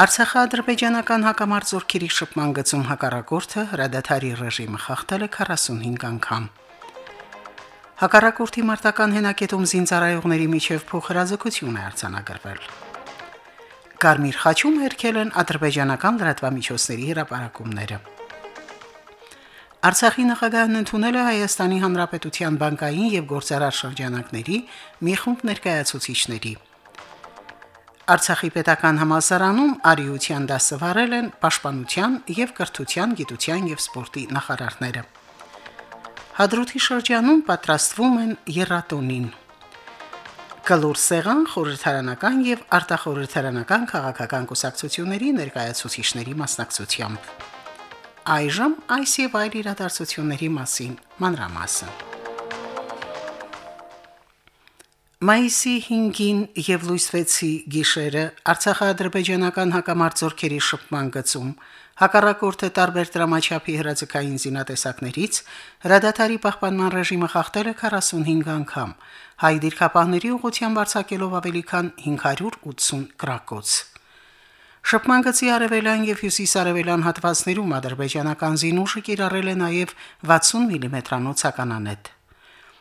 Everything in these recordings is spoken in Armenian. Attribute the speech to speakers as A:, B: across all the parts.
A: Արցախա-ադրբեջանական հակամարտությունների շփման գծում հակառակորդը հրադադարի ռեժիմը խախտել է 45 անգամ։ Հակառակորդի մարտական հենակետում զինծառայողների միջև փոխհրաձգություն է արձանագրվել։ Կարմիր խաչում հերքել են ադրբեջանական լրատվամիջոցների հրապարակումները։ Արցախի նախագահն ընդունել է Հայաստանի Հանրապետության բանկային եւ գործարար շրջանակների մի խումբ ներկայացուցիչների։ Արցախի պետական համալսարանում արիության դասը վարել են Պաշտպանության եւ Կրթության, Գիտության եւ Սպորտի նախարարները։ Հադրութի շրջանում պատրաստվում են երաթոնին։ Կլոր սեղան խորհրդարանական եւ արտախորհրդարանական քաղաքական կուսակցությունների ներկայացուցիչների մասնակցությամբ։ Այժմ այս եւ այլ իրադարձությունների մասին մանրամասն։ Մայիսի 5-ին եւ լույս 6-ի գիշերը Արցախա-ադրբեջանական հակամարտությունների շփման գծում հակառակորդը տարբեր դրամաչափի հրաձգային զինատեսակներից հրադադարի պահպանման ռեժիմը խախտել է 45 անգամ, հայ դիրքապահների ուղղությամբ արձակելով ավելի քան 580 գրակոց։ Շփման գծի արևելյան եւ հյուսիսարևելյան հատվածներում ադրբեջանական զինուշը կիրառել է նաեւ 60 մմ-անոց ականանետ։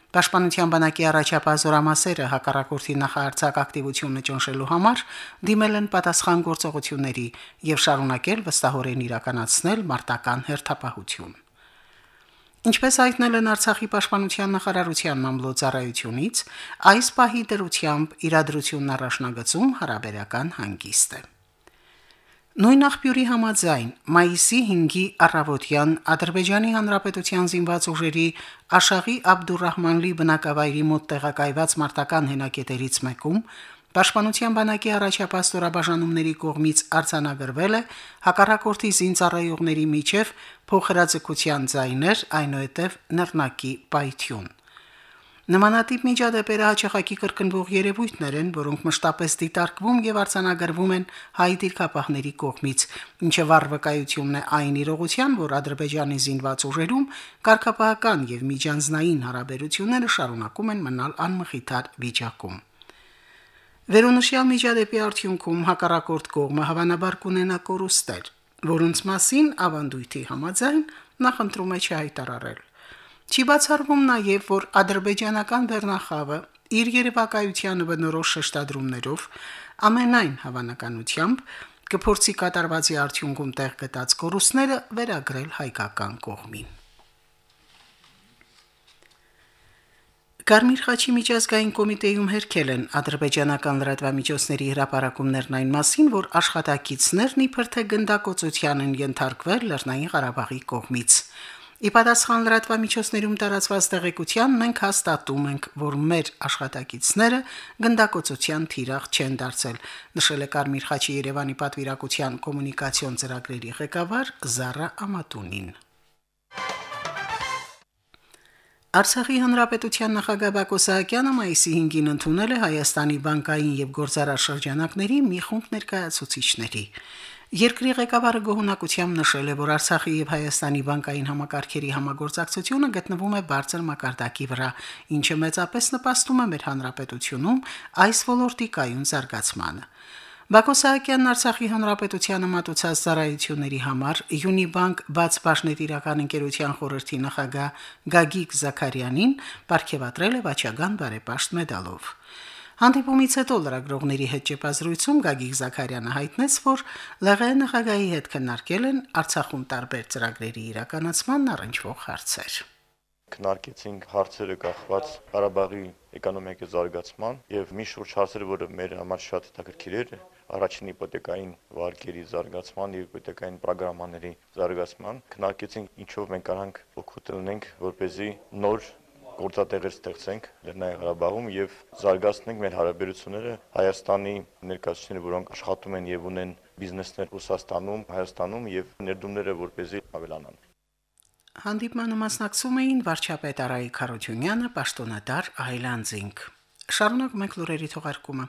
A: Պաշտպանության բանակի առաջապահ զորամասերը հակառակորդի նախարարցակ ակտիվությունը ճնշելու համար դիմել են պատասխան գործողությունների եւ շարունակել վստահորեն իրականացնել մարտական հերթապահություն։ Ինչպես հայտնել են Արցախի պաշտպանության նախարարության մամլոյցարայությունից, այս պահի դրությամբ իրադրությունն առաջնագծում հարաբերական հանգիստ է։ Նույն աղբյուրի համաձայն մայիսի 5-ի առավոտյան Ադրբեջանի Հանրապետության զինված ուժերի Աշաղի Աբդուրռահմանլի բնակավայրի մոտ տեղակայված մարտական հենակետերից մեկում Պաշտպանության բանակի առաջապահ ստորաբաժանումների կողմից արձանագրվել է հակառակորդի զինծառայողների միջև փոխհրաձգության ձայներ, այնուհետև նռնակի պայթյուն։ Նմանատիպ միջադեպերը հաճախակի կրկնվող երևույթներ են, որոնք մշտապես դիտարկվում եւ արձանագրվում են հայ դիրքապահների կողմից, ինչը վառվկայությունն է այն իրողության, որ Ադրբեջանի զինված ուժերում կարգապահական եւ միջանձնային հարաբերությունները շարունակում են մնալ անմխիթար վիճակում։ Վերոնշյալ միջադեպի արդյունքում հակառակորդ կողմը հավանաբար կունենա կորուստեր, որոնց մասին ավանդույթի համաձայն նախընտրում է չհայտարարել։ Չի բացառվում նաև, որ ադրբեջանական վերնախավը իր երևակայությանը բնորոշ շեշտադրումներով ամենայն հավանականությամբ կփորձի կատարվածի արդյունքում տեղ գտած կորուստները վերագրել հայկական կողմին։ Կարմիր խաչի միջազգային կոմիտեում հերքել են ադրբեջանական լրատվամիջոցների հրապարակումներն այն մասին, որ աշխատակիցներն իբր թե գնդակոծության են ենթարկվել Լեռնային Ղարաբաղի կողմից։ Ի պատասխան լրատվամիջոցներում տարածված տեղեկության մենք հաստատում ենք, որ մեր աշխատակիցները գնդակոծության թիրախ չեն դարձել, նշել է Կարմիր խաչի Երևանի պատվիրակության կոմունիկացիոն ծրագրերի ղեկավար Զարա Ամատունին։ Արցախի հանրապետության նախագահ Բակո Սահակյանը մայիսի 5-ին ընդունել է Հայաստանի բանկային եւ գործարար շրջանակների մի խումբ ներկայացուցիչների։ Երկրի ղեկավարը գոհունակությամբ նշել է, որ Արցախի եւ Հայաստանի բանկային համակարգերի համագործակցությունը գտնվում է բարձր մակարդակի վրա, ինչը մեծապես նպաստում է մեր հանրապետությունում այս ոլորտի կայուն զարգացմանը։ Բակո Սահակյանն Արցախի հանրապետությանը մատուցած ծառայությունների համար Յունիբանկ բաց բաժնետիրական ընկերության խորհրդի նախագահ Գագիկ Զաքարյանին ապարգևատրել է վաճական բարեպաշտ մեդալով։ Հանդիպումից հետո լրագրողների հետ ճեպազրույցում Գագիկ Զաքարյանը հայտնեց, որ ԼՂ նախագահի հետ քննարկել են Արցախում տարբեր ծրագրերի իրականացման առնչվող հարցեր
B: քննարկեցինք հարցերը կախված Ղարաբաղի էկոնոմիկայի զարգացման եւ մի շուրջ հարցերը, որը մեր համար շատ հետաքրքիր էր, առաջին իպոթեկային վարկերի զարգացման եւ իպոթեկային ծրագրամաների զարգացման քննարկեցինք ինչով մենք կարող ենք օգուտ ունենք, որ เป զի նոր գործատեղեր ստեղծենք Լեռնային Ղարաբաղում եւ զարգացնենք մեր հարաբերությունները Հայաստանի ներկայացուցիչները, որոնք աշխատում են եւ ունեն բիզնեսներ Ռուսաստանում, Հայաստանում եւ ներդրումները որպեսզի ավելանան։
A: Հանդիպմանը մասնակցում էին վարչապետ Արայիկ Խարությունյանը, պաշտոնատար Այլանդզինգ։ Շարունակում ենք լուրերի թողարկումը։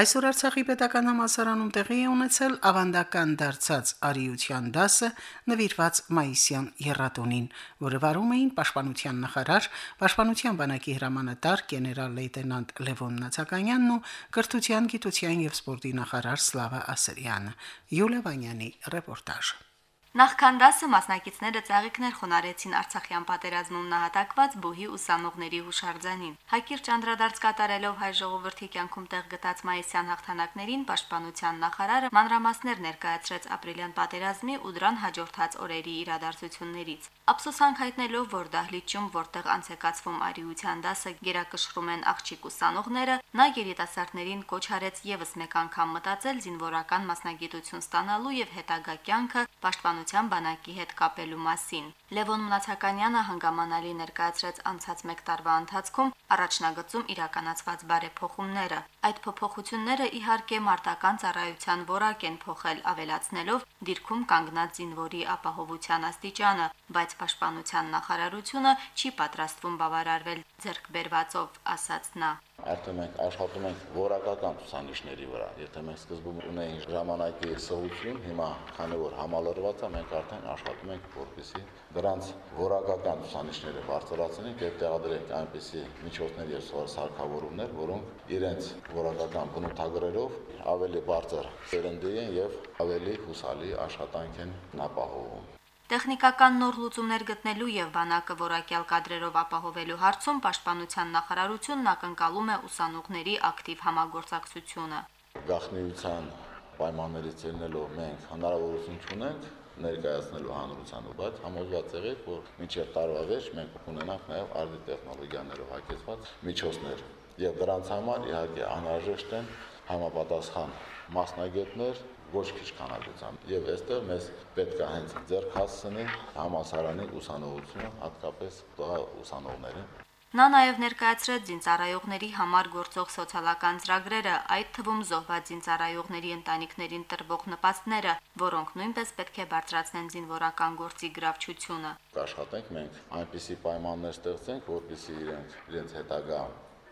A: Այսօր Արցախի պետական համալսարանում տեղի է ունեցել ավանդական դարձած արիության դասը նվիրված Մայիսյան երրատոնին, որը վարում էին Պաշտպանության նախարար, Պաշտպանության բանակի հրամանատար գեներալ լեյտենանտ Լևոն Նացականյանն ու Կրթության, գիտության եւ սպորտի նախարար Սլավա Ասրյանը։ Յուլիա Վանյանի ռեպորտաժը։
C: Նախքան դասը մասնակիցները ծաղիկներ խոնարեցին Արցախյան պատերազմում նահատակված բուհի ուսանողների հուշարձանին։ Հակիր ճանդրադարձ կատարելով հայ ժողովրդի կյանքում տեղ գտած մայիսյան հաղթանակներին պաշտպանության նախարարը մանրամասներ ներկայացրեց ապրիլյան պատերազմի ու դրան հաջորդած օրերի իրադարձություններից։ Ափսոսանք հայտնելով, որ դահլիճում, որտեղ անցեկացվում արիության դասը գերակշռում են աղջիկ ուսանողները, նա երիտասարդներին կոչ արեց եւս մեկ անգամ մտածել զինվորական մասնագիտություն ստանալու եւ հետագա կյանքը պաշտպան իշխանության բանակի հետ կապելու մասին։ Լևոն Մնացականյանը հանգամանալի ներկայացրեց անցած 1 տարվա ընթացքում առաջնագծում իրականացված բարեփոխումները։ Այդ փոփոխությունները իհարկե մարտական ծառայության որակ են փոխել, ավելացնելով դիրքում կանգնած զինվորի ապահովության աստիճանը, բայց պաշտպանության նախարարությունը չի պատրաստվում բավարարվել ձեռք բերվածով, ասաց նա
D: արդեն մենք աշխատում ենք որակական ցուցանիշների վրա։ Եթե մենք սկզբում ունեինք ժամանակի սովություն, հիմա քանի որ համալրված է, մենք արդեն աշխատում ենք, որպեսզի դրանց որակական ցուցանիշները բարձրացնենք եւ տեղադրենք այնպիսի միջոցներ եւ սարքավորումներ, որոնք իրենց որակական բնութագրերով ավելի բարձր սերնդի են եւ ավելի հուսալի աշխատանք են ապահովում։
C: Տեխնիկական նոր լուծումներ գտնելու եւ բանակը որակյալ կադրերով ապահովելու հարցում Պաշտպանության նախարարությունն ակնկալում է ուսանողների ակտիվ համագործակցությունը։
D: Գաղտնիության պայմաններից ելնելով մենք հնարավորություն ունենք ներկայացնելու հանրությանը, բայց համոզված եղեք, որ մինչև տարվա վերջ մենք կունենանք նաև արդի տեխնոլոգիաներով հագեցված միջոցներ։ Եվ դրանց համար իհարկե անհրաժեշտ են համապատասխան մասնագետներ, ոչ քիչ քանակությամբ։ Եվ այստեղ մեզ պետք է հենց ձեռք հասցնի համասարանի ուսանողությունը, հատկապես տղա ուսանողներին։
C: Նա նաև ներկայացրեց զինծառայողների համար գործող սոցիալական ծրագրերը, այդ թվում զոհված զինծառայողների ընտանիքներին տրվող նպաստները, որոնք նույնպես պետք է բարձրացնեն զինվորական գործի գրավչությունը։
D: Կաշխատենք մենք այնպիսի պայմաններ ստեղծենք, որպեսզի իրենք իրենց հետագա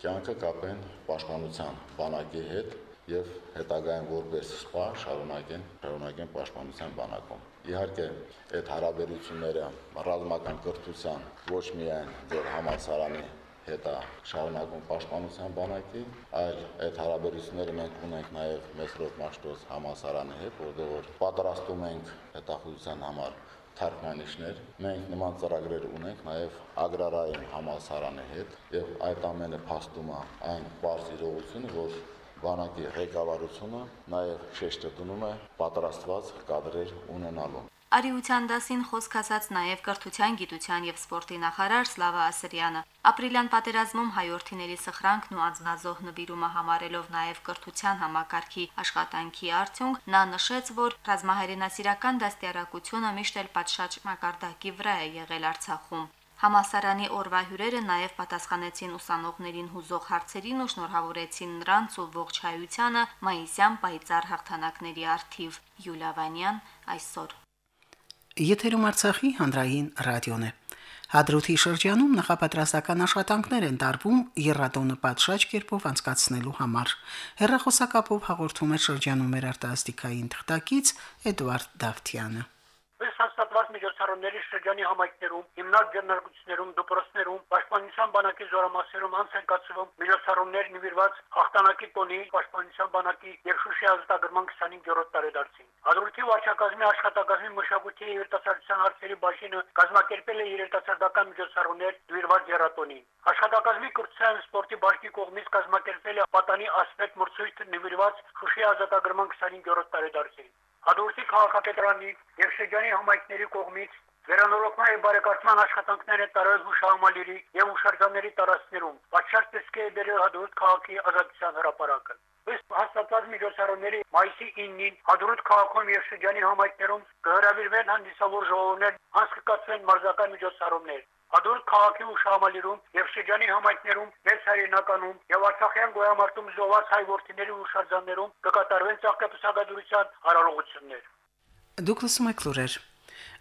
D: կյանքը կապեն պաշտպանության բանակի հետ եւ հետագայում որպես սպա շարունակեն շարունակեն պաշտպանության բանակում։ Իհարկե, այդ հարաբերությունները ռազմական կրթության ոչ միայն ձեր համալսարանի հետ է շարունակում պաշտպանության բանակի, այլ այդ հարաբերությունները մենք ունենք նաև Մեսրոպ Մաշտոց համալսարանի հետ, որտեղ որ պատրաստում ենք հետախուզության համար թարգմանիչներ։ Մենք նման ծրագրեր ունենք նաև ագրարային համալսարանի հետ եւ այդ ամենը փաստում է այն բարձ իրողությունը, որ բանակի ղեկավարությունը նաև շեշտը դնում է պատրաստված կադրեր ունենալու։
C: Արիության դասին խոսք ասաց նաև կրթության, գիտության եւ սպորտի նախարար Սլավա Ասրյանը։ Ապրիլյան պատերազմում հայորդիների սխրանքն ու անznազող նվիրումը համարելով նաև կրթության համակարգի աշխատանքի արդյունք, նա նշեց, որ ռազմահայրենասիրական դաստիարակությունը միշտ էլ պատշաճ մակարդակի վրա է եղել Արցախում։ Համասարանի օրվա հյուրերը նաև պատասխանեցին ուսանողներին հուզող հարցերին ու շնորհավորեցին նրանց ու ողջ հայությանը մայիսյան պայծառ հաղթանակների արթիվ Յուլիա Վանյան այսօր
A: Եթերում Արցախի հանրային ռադիոն է։ Հադրութի շրջանում նախապատրաստական աշխատանքներ են տարվում երրատոնը պատշաճ կերպով անցկացնելու համար։ Հերրախոսակապով հաղորդում է շրջանում մեր արտասթիկային թղթակից Էդվարդ Դավթյանը
E: միջոցառումների շրջանի համայնքներում, հիմնարկ ձեռնարկություններում, դպրոցներում, պաշտպանության բանակի զորամասերում անց են կացվում միջոցառումներ նվիրված հաղթանակի տոնի, պաշտպանության բանակի եւ Շուշի ազատագրման 25-րդ տարեդարձին։ Հադրութի վարչակազմի աշխատակազմի մշակույթի եւ երիտասարդության հարցերի բաժինը կազմակերպել է երիտասարդական միջոցառումներ նվիրված երաթոնին։ Աշխատակազմի կրթության սպորտի բաժնի կողմից կազմակերպել է պատանի ասպետ մրցույթ նվիրված Շուշի ազատագրման 25-րդ տարեդարձին։ Հադրութի քաղաքապետարանի եւ շրջանի համայնքների կողմից Վերանորոգման եւ բարեկարգման աշխատանքները տարել հուշահամալիրի եւ հուշարձանների տարածքներում, պատշաճ տեսքի է բերել Հադրութ քաղաքի ազատության հրապարակը։ Ըստ հաստատված միջոցառումների մայիսի 9-ին Հադրութ քաղաքում եւ շրջանի համայնքներում կհրավիրվեն հանդիսավոր ժողովներ, անցկացվեն մարզական միջոցառումներ։ Հադրութ քաղաքի հուշահամալիրում եւ շրջանի համայնքներում մեծ հայրենականում եւ Արցախյան գոյամարտում զոհված հայ որդիների հուշարձաններում կկատարվեն ցաղկապսակադրության արարողություններ։
A: Դուք լսում եք լուրեր։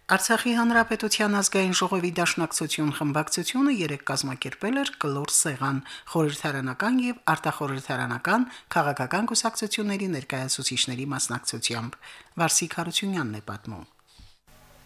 A: Արցախի հանրապետության ազգային ժողովի դաշնակցություն խմբակցությունը երեք կազմակերպել էր կլոր սեղան խորհրդարանական եւ արտախորհրդարանական քաղաքական կուսակցությունների ներկայացուցիչների մասնակցությամբ Վարսիկ Հարությունյանն է պատմում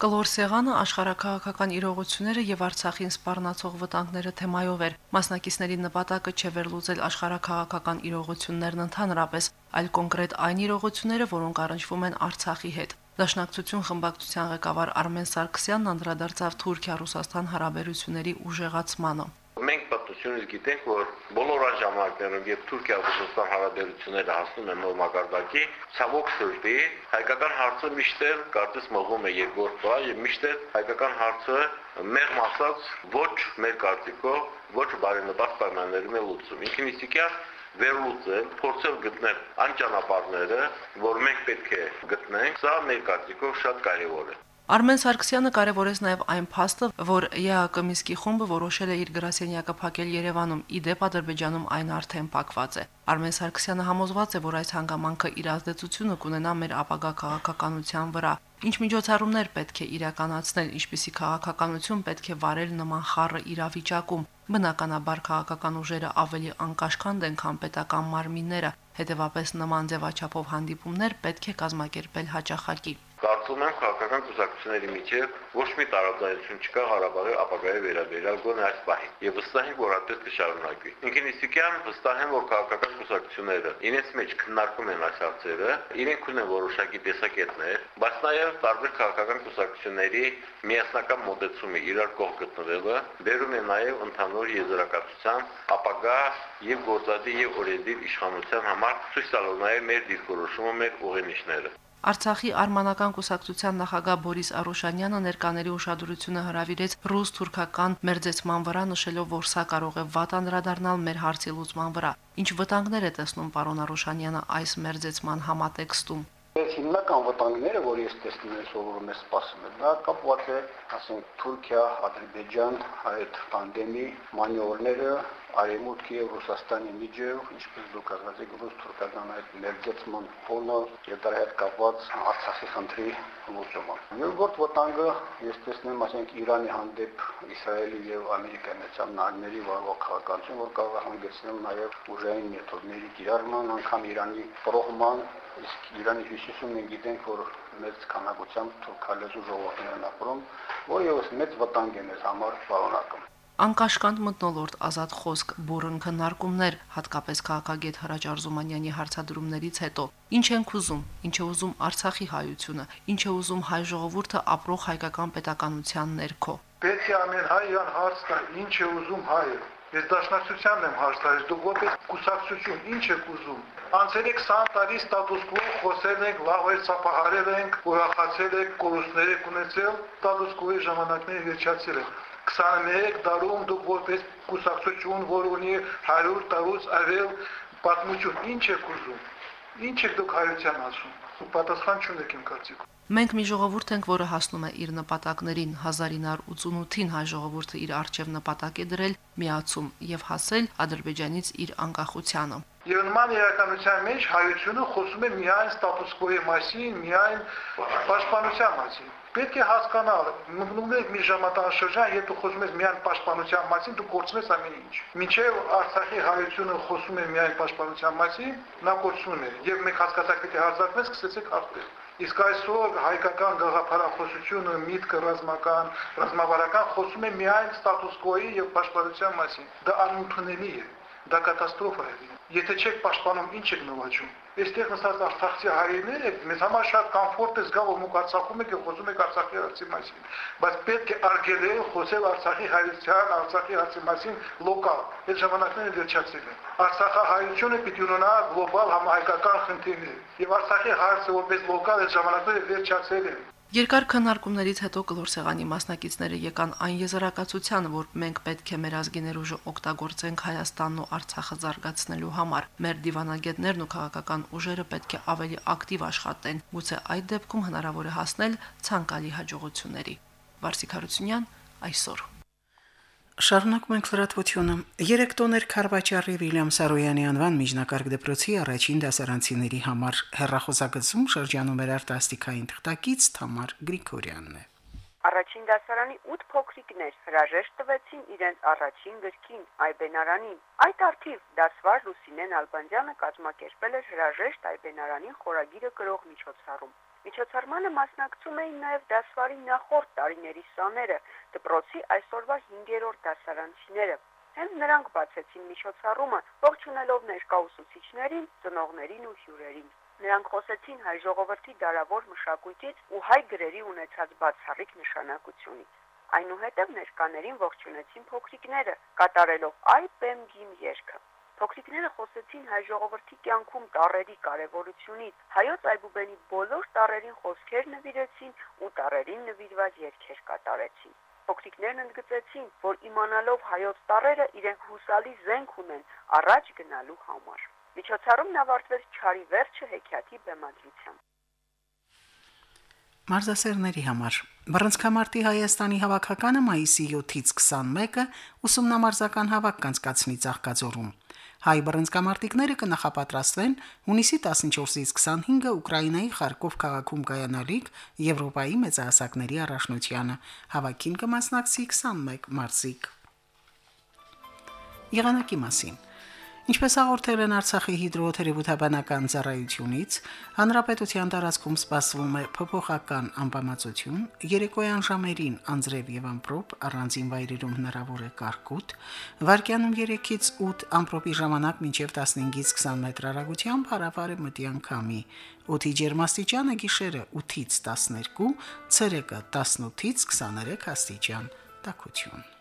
F: Կլոր սեղանը աշխարհակաղակական իրողությունները եւ Արցախին սպառնացող վտանգները թեմայով էր։ Մասնակիցների նպատակը չէ վերլուծել աշխարհակաղակական իրողություններն ընդհանրապես, այլ կոնկրետ այն իրողությունները, որոնք առնչվում են Արցախի հետ։ Դաշնակցություն խմբակցության ղեկավար Արմեն Սարգսյանն անդրադարձավ Թուրքիա-Ռուսաստան հարաբերությունների ուժեղացմանը։
G: Մենք պատմությունից գիտենք, որ բոլոր այն ժամանակներում, երբ Թուրքիա-Ռուսաստան հարաբերությունները հասնում են նոր մակարդակի, ցավոք սրտի հայկական հարցը միշտ կարծես մղում է երկրորդ պլան եւ միշտ հայկական հարցը մեղմ ասած ոչ մեր կարծիքով ոչ բարենպաստ պայմաններում է լուծում։ Ինքնին իսիկյա վերլուծել, փորձել գտնել այն ճանապարհները, որ մենք պետք է գտնենք, սա մեր կարծիքով շատ կարևոր է։
F: Արմեն Սարգսյանը կարևորեց նաև այն փաստը, որ ԵԱԿ Միսկի խումբը որոշել է իր գրասենյակը փակել Երևանում, իդեպ Ադրբեջանում այն արդեն փակված է։ Արմեն Սարգսյանը համոզված է, որ այս հանգամանքը իր ազդեցությունը կունենա մեր ապագա քաղաքականության վրա։ Ինչ միջոցառումներ պետք է իրականացնել, ինչպիսի քաղաքականություն պետք է վարել նման խառը իրավիճակում։ Բնականաբար քաղաքական ուժերը ավելի անկաշկանդ են, քան պետական մարմինները, հետևապես նման ձևաչափով հանդիպումներ պետք է կազմակերպել հաճախակի։
G: Կարծում եմ քաղաքական կուսակցությունների միջև ոչ մի տարաձայնություն չկա Ղարաբաղի ապագայի վերաբերյալ գոնե այս պահին։ Եվ վստահ եմ, որ այդպես կշարունակվի։ Ինքն իսիկյան վստահ եմ, որ քաղաքական կուսակցությունները իրենց մեջ քննարկում են այս հարցերը, իրենք ունեն որոշակի տեսակետներ, բայց նաև տարբեր քաղաքական կուսակցությունների միասնական մոտեցումը իրար կողմ գտնվելը բերում է նաև ընդհանուր եզրակացության ապագա եւ գործադի եւ օրենսդիր իշխանության համար ցույց տալու նաև մեր դիրքորոշումը, մեր ուղենիշները։
F: Արցախի արմանական կուսակցության նախագահ Բորիս Արոշանյանը ներկաների ուշադրությունը հրավիրեց ռուս-թուրքական մերձեցման վրա նշելով, որ սա կարող է վատ անդրադառնալ մեր հարցի լուծման վրա։ Ինչ վտանգներ է տեսնում պարոն Արոշանյանը այս մերձեցման համատեքստում։
H: Այս հիմնական վտանգները, որ ես տեսնում եմ, սովորում եմ սպասում դա կապված է, ասենք, Թուրքիա, Ադրբեջան, այդ տանդեմի մանևրները, Արևմուտքի եւ Ռուսաստանի միջև, ինչպես դուք ասած եք, ռուս-թուրքական այդ ներգծման ֆոնը եւ դրա հետ կապված Արցախի խնդրի լուծումը։ Երկրորդ վտանգը ես տեսնում ասենք Իրանի հանդեպ Իսրայելի եւ Ամերիկայի Միացյալ Նահանգների վարվող քաղաքականություն, որ կարող է հանգեցնել նաեւ ուժային մեթոդների կիրառման, անգամ Իրանի պրոհման, իսկ Իրանի հյուսիսում մենք գիտենք, որ մեծ քանակությամբ թուրքալեզու ժողովուրդներ են ապրում, որ եւս մեծ վտանգ է մեզ համար պարունակում։
F: Անկաշկանդ մտնոլորտ ազատ խոսք բուրըն քննարկումներ հատկապես քաղաքագետ Հրաչ Արզումանյանի հարցադրումներից հետո ինչ ենք ուզում ինչ է ուզում Արցախի հայությունը ինչ է ուզում հայ ժողովուրդը ապրող հայկական պետականության ներքո
I: Պետք է ամեն հայ իրան հարց տա ինչ է ուզում հայը Ես դաշնակցությանն եմ հարցարել, դուք որպես կուսակցություն ինչ եք ուզում։ Անցել եք 20 տարի ստատուս կվո, խոսել եք, լավ էր ծափահարել ենք, ուրախացել եք, կորուստներ եք ունեցել, ստատուս կվոյի ժամանակները վերջացել են։ 21 տարում դուք որպես կուսակցություն, որ ունի 100 տարուց ավել պատմություն, ինչ եք ուզում։ Ինչ եք դուք հայության ասում։ Ու պատասխան չունեք իմ կարծիքով։
F: Մենք մի ժողովուրդ ենք, որը հասնում է իր նպատակներին 1988-ին հայ ժողովուրդը իր արժև նպատակ է դրել միացում եւ հասել Ադրբեջանից իր անկախությանը։
I: Եվ նման իրականության մեջ հայությունը խոսում է միայն ստատուս կվոյի մասին, միայն պաշտպանության մասին։ Պետք է հասկանալ, մտնում եք մի ժամանակաշրջան, երբ դու խոսում ես միայն պաշտպանության մասին, դու կորցնես ամեն ինչ։ Մինչև Արցախի հայությունը խոսում է միայն պաշտպանության մասին, նա կորցնում է։ Եվ մենք հասկացանք, պետք է հարձակվենք, սկսեցեք հաղթել։ Իսկ այսօր հայկական գաղափարախոսությունը, միտքը ռազմական, ռազմավարական խոսում է միայն ստատուս կոյի եւ պաշտպանության մասին։ Դա անընդունելի է։ Դա կատաստրոֆա է։ Եթե չեք պաշտպանում, ինչ եք նվաճում այստեղ նստած արցախցի հայերներ եք, մեզ համար շատ կոմֆորտ է զգալ, որ մուք Արցախում եք եւ խոսում եք Արցախի հարցի մասին, բայց պետք է արգելել խոսել Արցախի հայության, Արցախի հարցի մասին լոկալ։ Այդ ժամանակները վերջացել են։ Արցախահայությունը պիտի ունենա գլոբալ համահայկական խնդիրներ եւ Արցախի հարցը որպես լոկալ այդ ժամանակները վերջացել են։
F: Երկար քննարկումներից հետո կլորսեղանի մասնակիցները եկան այն եզրակացությանը, որ մենք պետք է մեր ազգի ներուժը օգտագործենք Հայաստանն ու Արցախը զարգացնելու համար։ Մեր դիվանագետներն ու քաղաքական ուժերը պետք է ավելի ակտիվ աշխատեն։ Գուցե այդ դեպքում հնարավոր է հասնել ցանկալի հաջողությունների։ Վարսիկ Հարությունյան այսօր
A: Շարունակում ենք լրատվությունը։ Երեք տոներ Խարվաճարի Վիլյամ Սարոյանի անվան միջնակարգ դպրոցի առաջին դասարանցիների համար հերրախոսագծում շրջանում էր արտասթիկային թղթակից Թամար Գրիգորյանն է։
J: Առաջին դասարանի 8 փոքրիկներ հրաժեշտ տվեցին իրենց առաջին գրքին Այբենարանին։ Այդ արդիվ դասվար Լուսինեն Ալբանդյանը կազմակերպել էր հրաժեշտ Այբենարանին խորագիրը գրող միջոցառում։ Միջոցառմանը մասնակցում էին նաև դասվարի նախորդ տարիների սաները, դպրոցի այսօրվա 5-րդ դասարանցիները։ Հենց նրանք բացեցին միջոցառումը, ողջունելով ներկա ուսուցիչներին, ծնողներին ու հյուրերին։ Նրանք խոսեցին հայ ժողովրդի դարավոր մշակույթից ու հայ գրերի ունեցած բացառիկ նշանակությունից։ Այնուհետև ներկաներին ողջունեցին փոքրիկները, կատարելով «Այ պեմ գիմ» երգը։ Փոքրիկները խոսեցին հայ ժողովրդի կյանքում տարերի կարևորությունից, հայոց այբուբենի բոլոր տարերին խոսքեր նվիրեցին ու տարերին նվիրված երգեր կատարեցին։ Փոքրիկներն ընդգծեցին, որ իմանալով հայոց տարերը իրենք հուսալի զենք ունեն առաջ գնալու համար։ Միջոցառումն ավարտվեց Չարի վերջը հեքիաթի բեմադրությամբ։
A: Մարզասերների համար. Բռնցքամարտի Հայաստանի հավաքականը մայիսի 7-ից 21-ը ուսումնամարզական հավաք կանցկացնի Ծաղկաձորում։ Հայ բռնցքամարտիկները կնախապատրաստվեն հունիսի 14-ից 25-ը Ուկրաինայի Խարկով քաղաքում կայանալիք Եվրոպայի մեծահասակների առաջնությանը։ Հավաքին կմասնակցի 21 մարզիկ։ Եղանակի մասին Ինչպես հաղորդել են Արցախի հիդրոթերապևտաբանական ծառայությունից, հանրապետության տարածքում սպասվում է փոփոխական անբավարարություն, երեկոյան ժամերին անձրև եւ ամպրոպ, առանձին վայրերում հնարավոր է կարկուտ, վարկյանում 3-ից 8 ամպրոպի ժամանակ մինչև 15-ից 20 մետր հեռագությամբ հարավարը մտի անկամի, օդի ջերմաստիճանը գիշերը 8-ից 12, ցերեկը 18-ից 23 աստիճան, տաքություն։